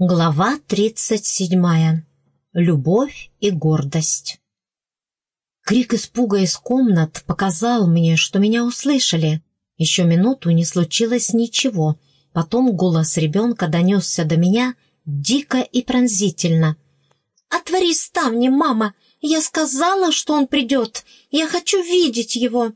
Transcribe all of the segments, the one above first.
Глава тридцать седьмая. Любовь и гордость. Крик испуга из комнат показал мне, что меня услышали. Еще минуту не случилось ничего. Потом голос ребенка донесся до меня дико и пронзительно. «Отвори ставни, мама! Я сказала, что он придет! Я хочу видеть его!»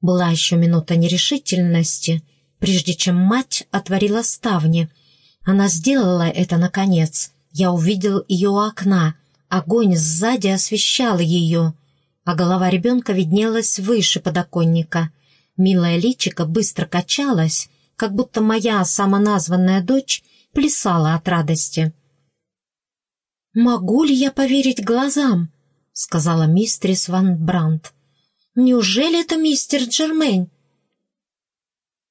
Была еще минута нерешительности, прежде чем мать отворила ставни — она сделала это наконец. Я увидел ее у окна. Огонь сзади освещал ее, а голова ребенка виднелась выше подоконника. Милая личико быстро качалась, как будто моя самоназванная дочь плясала от радости. «Могу ли я поверить глазам?» — сказала мистерис Ван Брандт. «Неужели это мистер Джермейн?»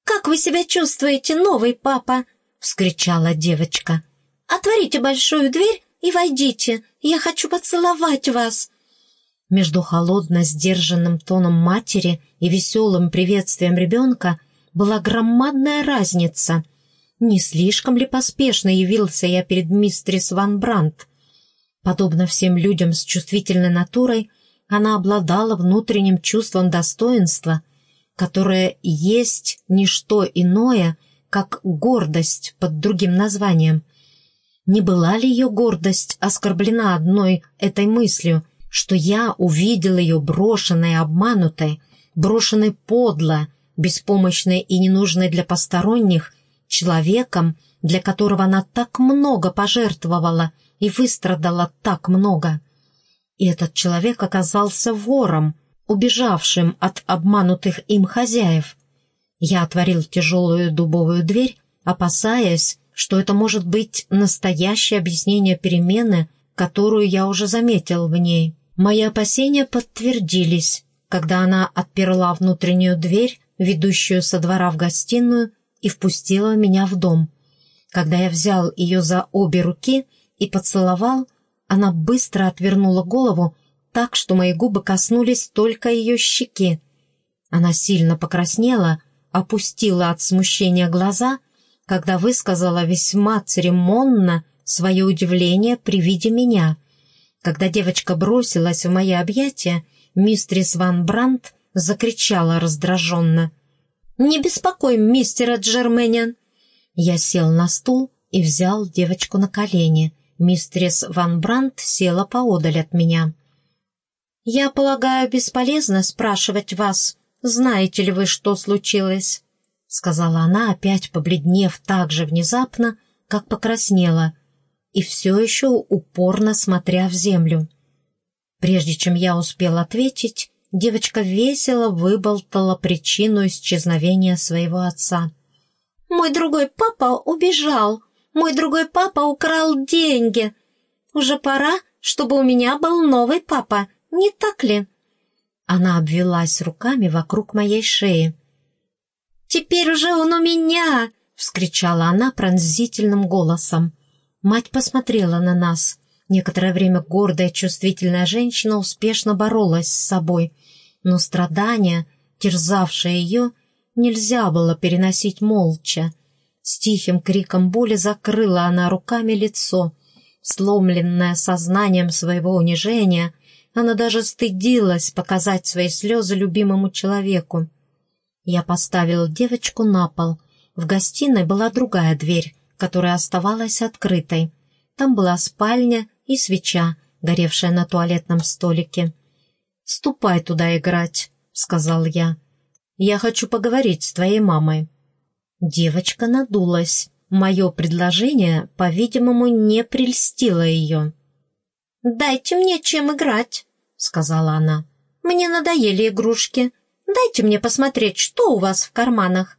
«Как вы себя чувствуете, новый папа?» Вскричала девочка. «Отворите большую дверь и войдите. Я хочу поцеловать вас». Между холодно сдержанным тоном матери и веселым приветствием ребенка была громадная разница. Не слишком ли поспешно явился я перед мистерис Ван Брандт? Подобно всем людям с чувствительной натурой, она обладала внутренним чувством достоинства, которое есть не что иное, как гордость под другим названием. Не была ли ее гордость оскорблена одной этой мыслью, что я увидел ее брошенной, обманутой, брошенной подло, беспомощной и ненужной для посторонних, человеком, для которого она так много пожертвовала и выстрадала так много. И этот человек оказался вором, убежавшим от обманутых им хозяев, я отворил тяжелую дубовую дверь, опасаясь, что это может быть настоящее объяснение перемены, которую я уже заметил в ней. Мои опасения подтвердились, когда она отперла внутреннюю дверь, ведущую со двора в гостиную, и впустила меня в дом. Когда я взял ее за обе руки и поцеловал, она быстро отвернула голову так, что мои губы коснулись только ее щеки. Она сильно покраснела, опустила от смущения глаза, когда высказала весьма церемонно свое удивление при виде меня. Когда девочка бросилась в мои объятия, мистрис Ван Брандт закричала раздраженно. «Не беспокой мистера Джерменян!» Я сел на стул и взял девочку на колени. Мистрис Ван Брандт села поодаль от меня. «Я полагаю, бесполезно спрашивать вас, знаете ли вы, что случилось?» — сказала она, опять побледнев так же внезапно, как покраснела, и все еще упорно смотря в землю. Прежде чем я успел ответить, девочка весело выболтала причину исчезновения своего отца. «Мой другой папа убежал. Мой другой папа украл деньги. Уже пора, чтобы у меня был новый папа, не так ли?» Она обвелась руками вокруг моей шеи. «Теперь уже он у меня!» — вскричала она пронзительным голосом. Мать посмотрела на нас. Некоторое время гордая, чувствительная женщина успешно боролась с собой, но страдания, терзавшие ее, нельзя было переносить молча. С тихим криком боли закрыла она руками лицо. Сломленная сознанием своего унижения — она даже стыдилась показать свои слезы любимому человеку. Я поставил девочку на пол. В гостиной была другая дверь, которая оставалась открытой. Там была спальня и свеча, горевшая на туалетном столике. «Ступай туда играть», — сказал я. «Я хочу поговорить с твоей мамой». Девочка надулась. Мое предложение, по-видимому, не прельстило ее. «Дайте мне чем играть», — сказала она. «Мне надоели игрушки. Дайте мне посмотреть, что у вас в карманах».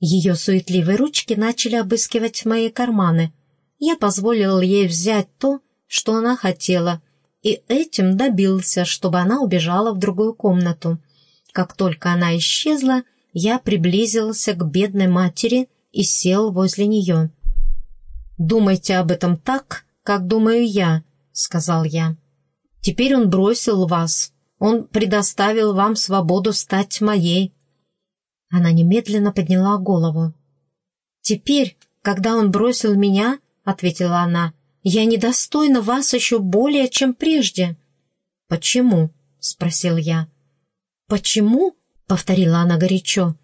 Ее суетливые ручки начали обыскивать мои карманы. Я позволил ей взять то, что она хотела, и этим добился, чтобы она убежала в другую комнату. Как только она исчезла, я приблизился к бедной матери и сел возле нее. «Думайте об этом так, как думаю я», — сказал я. «Теперь он бросил вас. Он предоставил вам свободу стать моей». Она немедленно подняла голову. «Теперь, когда он бросил меня, ответила она. «Я недостойна вас еще более, чем прежде». «Почему?» — спросил я. «Почему?» — повторила она горячо.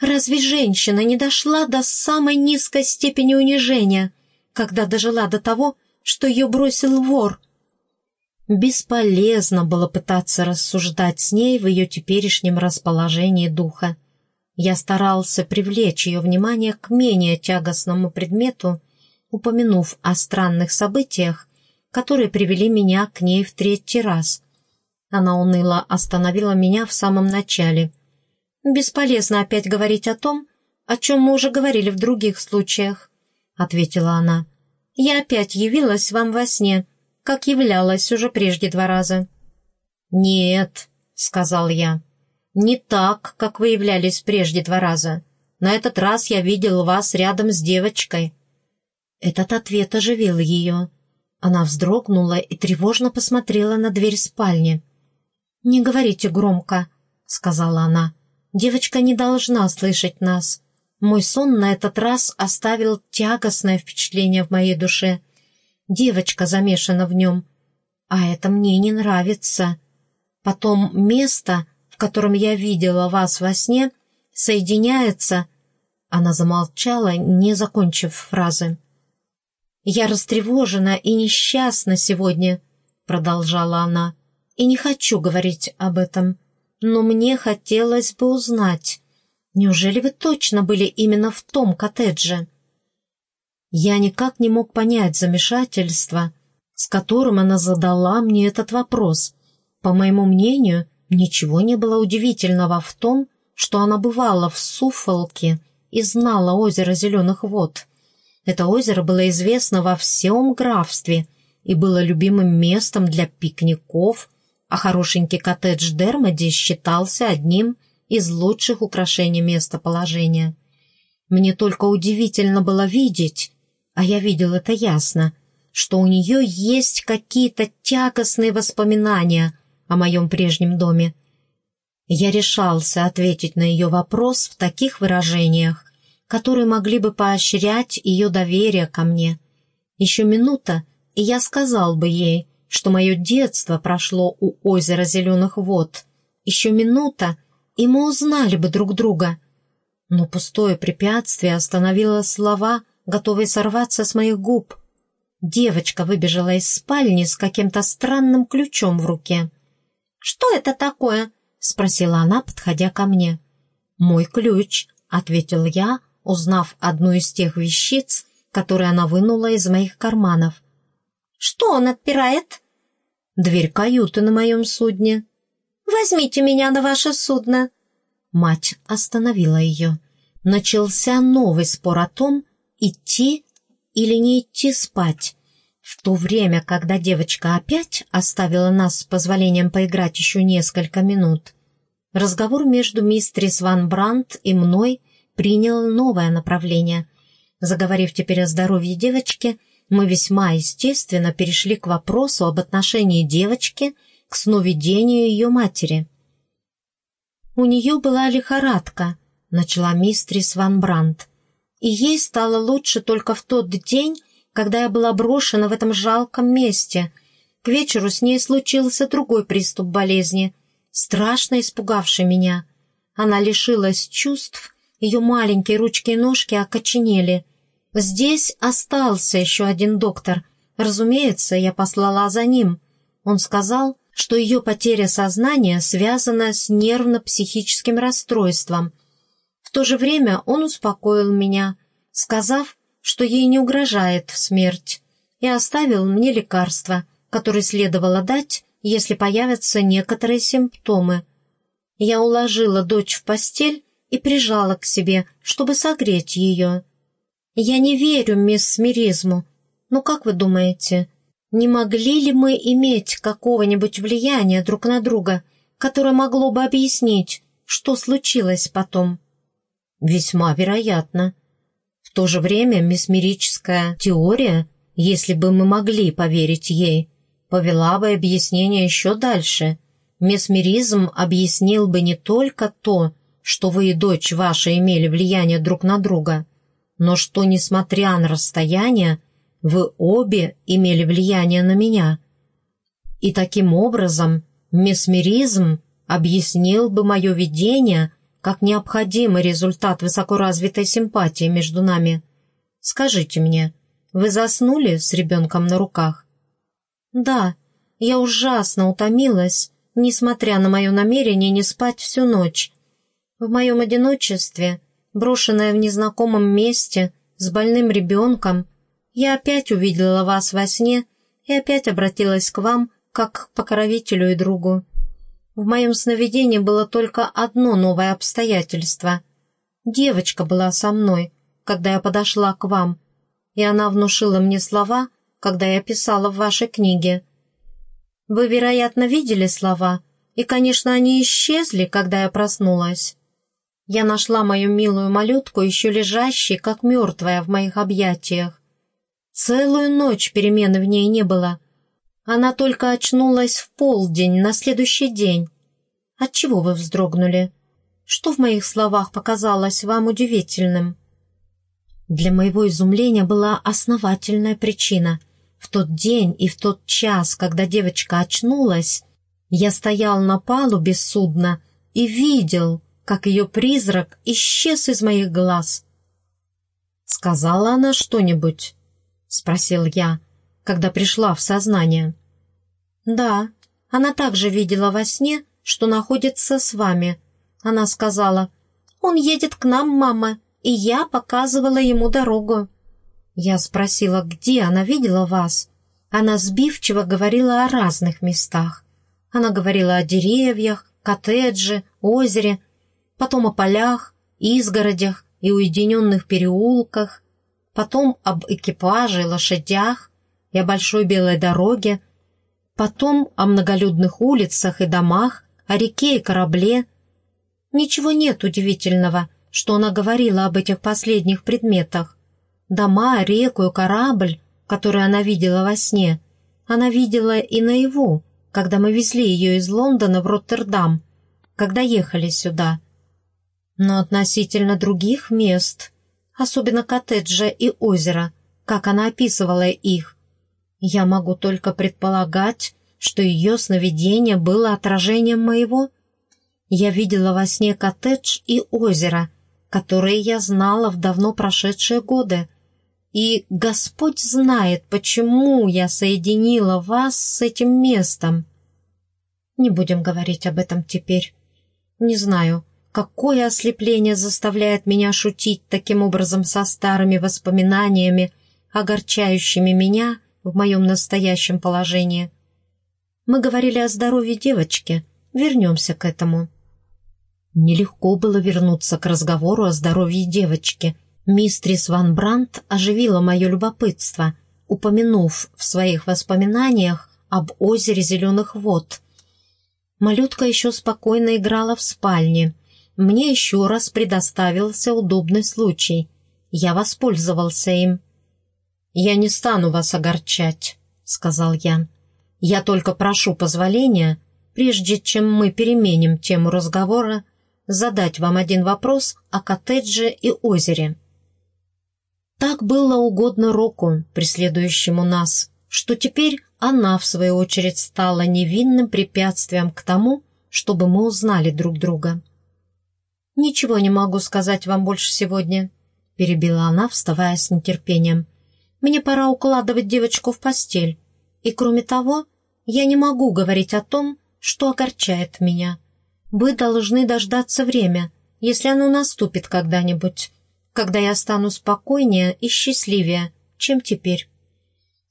«Разве женщина не дошла до самой низкой степени унижения, когда дожила до того, что ее бросил вор?» Бесполезно было пытаться рассуждать с ней в ее теперешнем расположении духа. Я старался привлечь ее внимание к менее тягостному предмету, упомянув о странных событиях, которые привели меня к ней в третий раз. Она уныло остановила меня в самом начале. «Бесполезно опять говорить о том, о чем мы уже говорили в других случаях», — ответила она. «Я опять явилась вам во сне, как являлась уже прежде два раза». «Нет», — сказал я, — «не так, как вы являлись прежде два раза. На этот раз я видел вас рядом с девочкой». Этот ответ оживил ее. Она вздрогнула и тревожно посмотрела на дверь спальни. «Не говорите громко», — сказала она. «Девочка не должна слышать нас. Мой сон на этот раз оставил тягостное впечатление в моей душе. Девочка замешана в нем. А это мне не нравится. Потом место, в котором я видела вас во сне, соединяется...» Она замолчала, не закончив фразы. «Я растревожена и несчастна сегодня», — продолжала она и не хочу говорить об этом, но мне хотелось бы узнать, неужели вы точно были именно в том коттедже?» Я никак не мог понять замешательство, с которым она задала мне этот вопрос. По моему мнению, ничего не было удивительного в том, что она бывала в Суфолке и знала озеро Зеленых вод. Это озеро было известно во всем графстве и было любимым местом для пикников а хорошенький коттедж Дермоди считался одним из лучших украшений местоположения. Мне только удивительно было видеть, а я видел это ясно, что у нее есть какие-то тягостные воспоминания о моем прежнем доме. Я решался ответить на ее вопрос в таких выражениях, которые могли бы поощрять ее доверие ко мне. Еще минута, и я сказал бы ей, что мое детство прошло у озера Зеленых вод. Еще минута, и мы узнали бы друг друга. Но пустое препятствие остановило слова, готовые сорваться с моих губ. Девочка выбежала из спальни с каким-то странным ключом в руке. «Что это такое?» — спросила она, подходя ко мне. «Мой ключ», — ответил я, узнав одну из тех вещиц, которые она вынула из моих карманов. «Что он отпирает?» Дверь каюты на моем судне. «Возьмите меня на ваше судно!» Мать остановила ее. Начался новый спор о том, идти или не идти спать. В то время, когда девочка опять оставила нас с позволением поиграть еще несколько минут, разговор между мистерис Ван Брандт и мной принял новое направление. Заговорив теперь о здоровье девочки, мы весьма естественно перешли к вопросу об отношении девочки к сновидению ее матери. «У нее была лихорадка», — начала мистрис Ван Брандт, «и ей стало лучше только в тот день, когда я была брошена в этом жалком месте. К вечеру с ней случился другой приступ болезни, страшно испугавший меня. Она лишилась чувств, ее маленькие ручки и ножки окоченели — Здесь остался еще один доктор. Разумеется, я послала за ним. Он сказал, что ее потеря сознания связана с нервно-психическим расстройством. То же время он успокоил меня, сказав, что ей не угрожает смерть, и оставил мне лекарства, которые следовало дать, если появятся некоторые симптомы. Я уложила дочь в постель и прижала к себе, чтобы согреть ее. «Я не верю мисс Миризму. Но как вы думаете, не могли ли мы иметь какого-нибудь влияния друг на друга, которое могло бы объяснить, что случилось потом?» «Весьма вероятно. В то же время месмерическая теория, если бы мы могли поверить ей, повела бы объяснение еще дальше. Месмеризм объяснил бы не только то, что вы и дочь ваша имели влияние друг на друга, но что, несмотря на расстояние, вы обе имели влияние на меня. И таким образом месмеризм объяснил бы мое видение как необходимый результат высокоразвитой симпатии между нами. Скажите мне, вы заснули с ребенком на руках? Да, я ужасно утомилась, несмотря на мое намерение не спать всю ночь. В моем одиночестве, брошенная в незнакомом месте, с больным ребенком, я опять увидела вас во сне и опять обратилась к вам, как к покровителю и другу. В моем сновидении было только одно новое обстоятельство. Девочка была со мной, когда я подошла к вам, и она внушила мне слова, когда я писала в вашей книге. Вы, вероятно, видели слова, и, конечно, они исчезли, когда я проснулась. Я нашла мою милую малютку, еще лежащей, как мертвая в моих объятиях. Целую ночь перемены в ней не было. Она только очнулась в полдень на следующий день. Отчего вы вздрогнули? Что в моих словах показалось вам удивительным? Для моего изумления была основательная причина. В тот день и в тот час, когда девочка очнулась, я стоял на палубе судна и видел, как ее призрак исчез из моих глаз. «Сказала она что-нибудь?» — спросил я, когда пришла в сознание. «Да, она также видела во сне, что находится с вами. Она сказала, «Он едет к нам, мама, и я показывала ему дорогу». Я спросила, где она видела вас. Она сбивчиво говорила о разных местах. Она говорила о деревьях, коттедже, озере, потом о полях, изгородях и уединенных переулках, потом об экипаже, лошадях и о большой белой дороге, потом о многолюдных улицах и домах, о реке и корабле. Ничего нет удивительного, что она говорила об этих последних предметах. Дома, реку и корабль, который она видела во сне, она видела и наяву, когда мы везли ее из Лондона в Роттердам, когда ехали сюда. Но относительно других мест особенно коттеджа и озера, как она описывала их. Я могу только предполагать, что ее сновидение было отражением моего. Я видела во сне коттедж и озеро, которые я знала в давно прошедшие годы. И Господь знает, почему я соединила вас с этим местом. Не будем говорить об этом теперь. Не знаю, Какое ослепление заставляет меня шутить таким образом со старыми воспоминаниями, огорчающими меня в моем настоящем положении. Мы говорили о здоровье девочки, вернемся к этому. Нелегко было вернуться к разговору о здоровье девочки. Мистрис Ван Брандт оживила мое любопытство, упомянув в своих воспоминаниях об озере зеленых вод. Малютка еще спокойно играла в спальне — мне еще раз предоставился удобный случай. Я воспользовался им. «Я не стану вас огорчать», — сказал я. «Я только прошу позволения, прежде чем мы переменим тему разговора, задать вам один вопрос о коттедже и озере». Так было угодно Року, преследующему нас, что теперь она, в свою очередь, стала невинным препятствием к тому, чтобы мы узнали друг друга. «Ничего не могу сказать вам больше сегодня», — перебила она, вставая с нетерпением. «Мне пора укладывать девочку в постель. И кроме того, я не могу говорить о том, что огорчает меня. Вы должны дождаться время, если оно наступит когда-нибудь, когда я стану спокойнее и счастливее, чем теперь».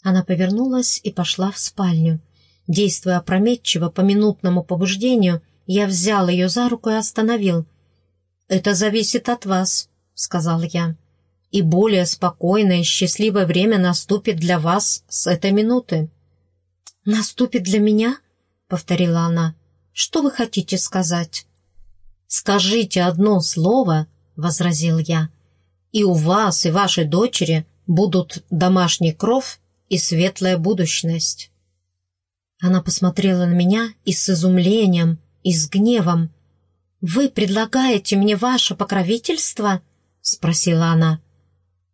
Она повернулась и пошла в спальню. Действуя опрометчиво по минутному побуждению, я взял ее за руку и остановил — «Это зависит от вас», — сказал я. «И более спокойное и счастливое время наступит для вас с этой минуты». «Наступит для меня?» — повторила она. «Что вы хотите сказать?» «Скажите одно слово», — возразил я, «и у вас и вашей дочери будут домашний кровь и светлая будущность». Она посмотрела на меня и с изумлением, и с гневом, «Вы предлагаете мне ваше покровительство?» — спросила она.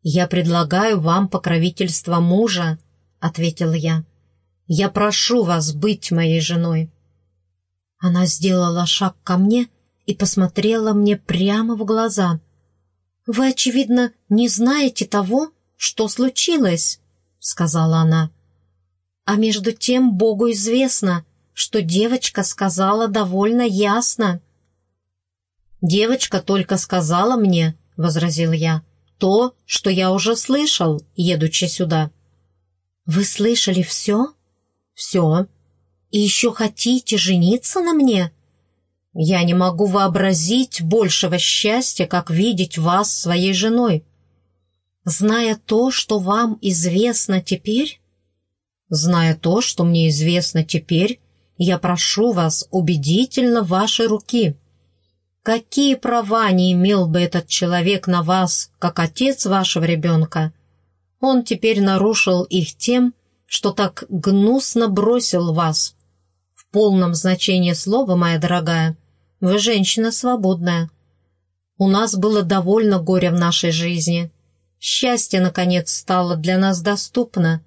«Я предлагаю вам покровительство мужа», — ответил я. «Я прошу вас быть моей женой». Она сделала шаг ко мне и посмотрела мне прямо в глаза. «Вы, очевидно, не знаете того, что случилось», — сказала она. «А между тем Богу известно, что девочка сказала довольно ясно». «Девочка только сказала мне», — возразил я, — «то, что я уже слышал, едучи сюда». «Вы слышали все?» «Все. И еще хотите жениться на мне?» «Я не могу вообразить большего счастья, как видеть вас своей женой». «Зная то, что вам известно теперь?» «Зная то, что мне известно теперь, я прошу вас убедительно вашей руки». Какие права не имел бы этот человек на вас, как отец вашего ребенка? Он теперь нарушил их тем, что так гнусно бросил вас. В полном значении слова, моя дорогая, вы женщина свободная. У нас было довольно горя в нашей жизни. Счастье, наконец, стало для нас доступно.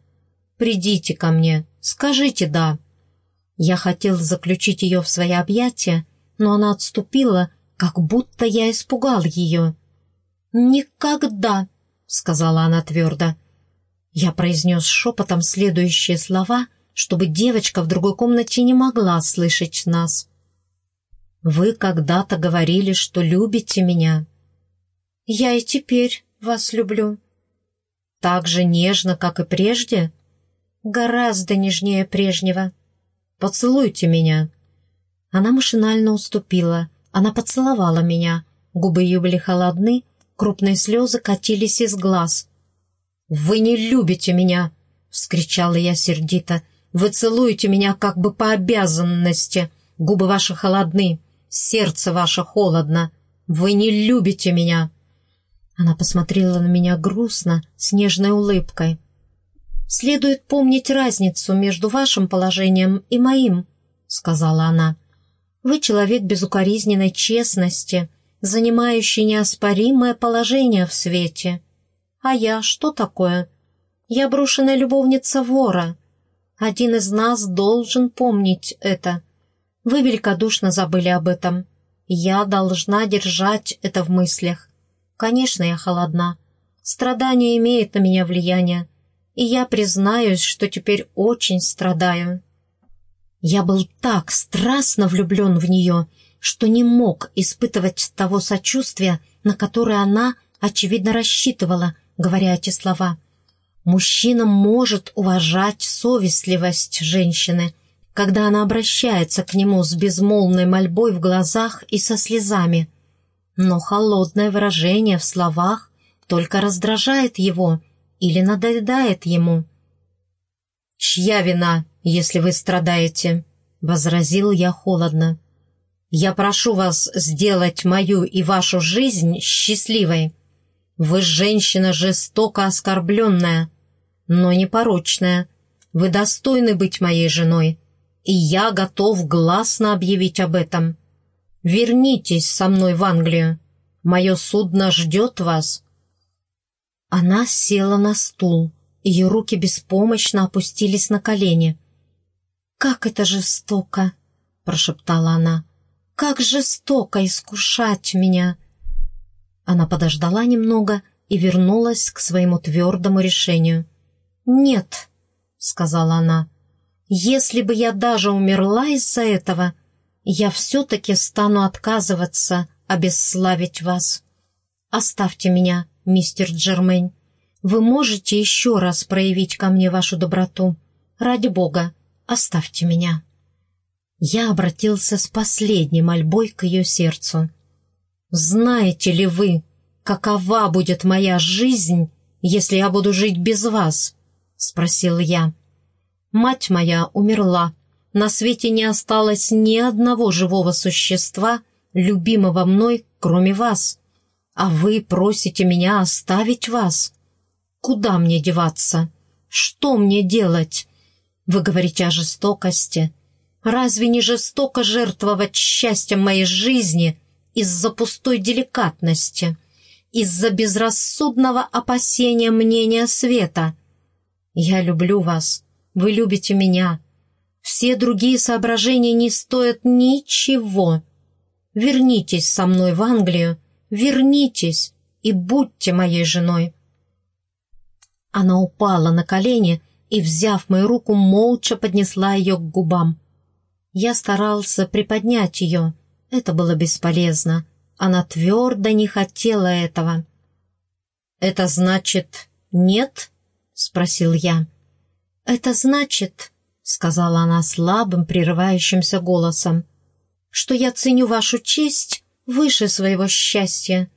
Придите ко мне, скажите «да». Я хотел заключить ее в свои объятия, но она отступила, как будто я испугал ее. «Никогда», — сказала она твердо. Я произнес шепотом следующие слова, чтобы девочка в другой комнате не могла слышать нас. «Вы когда-то говорили, что любите меня». «Я и теперь вас люблю». «Так же нежно, как и прежде?» «Гораздо нежнее прежнего». «Поцелуйте меня». Она машинально уступила. Она поцеловала меня. Губы ее были холодны, крупные слезы катились из глаз. «Вы не любите меня!» — вскричала я сердито. «Вы целуете меня как бы по обязанности. Губы ваши холодны, сердце ваше холодно. Вы не любите меня!» Она посмотрела на меня грустно, с нежной улыбкой. «Следует помнить разницу между вашим положением и моим», — сказала она. «Вы человек безукоризненной честности, занимающий неоспоримое положение в свете. А я что такое? Я брошенная любовница вора. Один из нас должен помнить это. Вы великодушно забыли об этом. Я должна держать это в мыслях. Конечно, я холодна. Страдание имеет на меня влияние, и я признаюсь, что теперь очень страдаю. Я был так страстно влюблен в нее, что не мог испытывать того сочувствия, на которое она, очевидно, рассчитывала, говоря эти слова. Мужчина может уважать совестливость женщины, когда она обращается к нему с безмолвной мольбой в глазах и со слезами. Но холодное выражение в словах только раздражает его или надоедает ему. «Чья вина, если вы страдаете?» — возразил я холодно. «Я прошу вас сделать мою и вашу жизнь счастливой. Вы женщина жестоко оскорбленная, но непорочная. Вы достойны быть моей женой, и я готов гласно объявить об этом. Вернитесь со мной в Англию. Мое судно ждет вас». Она села на стул, ее руки беспомощно опустились на колени. «Как это жестоко!» — прошептала она. «Как жестоко искушать меня!» Она подождала немного и вернулась к своему твердому решению. «Нет», — сказала она, — «если бы я даже умерла из-за этого, я все-таки стану отказываться обесславить вас. Оставьте меня, мистер Джермейн. Вы можете еще раз проявить ко мне вашу доброту. Ради Бога, оставьте меня». Я обратился с последней мольбой к ее сердцу. «Знаете ли вы, какова будет моя жизнь, если я буду жить без вас?» — спросил я. «Мать моя умерла. На свете не осталось ни одного живого существа, любимого мной, кроме вас. А вы просите меня оставить вас. Куда мне деваться? Что мне делать? Вы говорите о жестокости. Разве не жестоко жертвовать счастьем моей жизни — из-за пустой деликатности. из-за безрассудного опасения мнения света. Я люблю вас, вы любите меня. Все другие соображения не стоят ничего. Вернитесь со мной в Англию, вернитесь и будьте моей женой. Она упала на колени и, взяв мою руку, молча поднесла ее к губам. Я старался приподнять ее. Это было бесполезно. Она твердо не хотела этого. «Это значит нет?» — спросил я. «Это значит, — сказала она слабым, прерывающимся голосом, — что я ценю вашу честь выше своего счастья.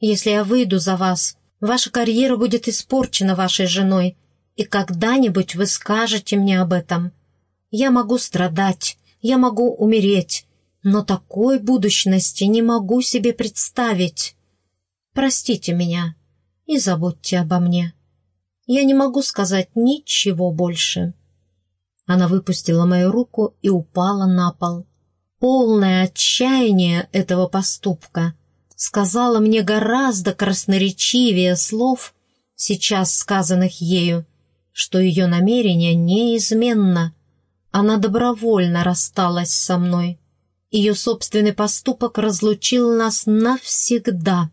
Если я выйду за вас, ваша карьера будет испорчена вашей женой, и когда-нибудь вы скажете мне об этом. Я могу страдать, я могу умереть, но такой будущности не могу себе представить. Простите меня и забудьте обо мне. Я не могу сказать ничего больше». Она выпустила мою руку и упала на пол. Полное отчаяние этого поступка сказала мне гораздо красноречивее слов, сейчас сказанных ею, что ее намерение неизменно. Она добровольно рассталась со мной. Ее собственный поступок разлучил нас навсегда.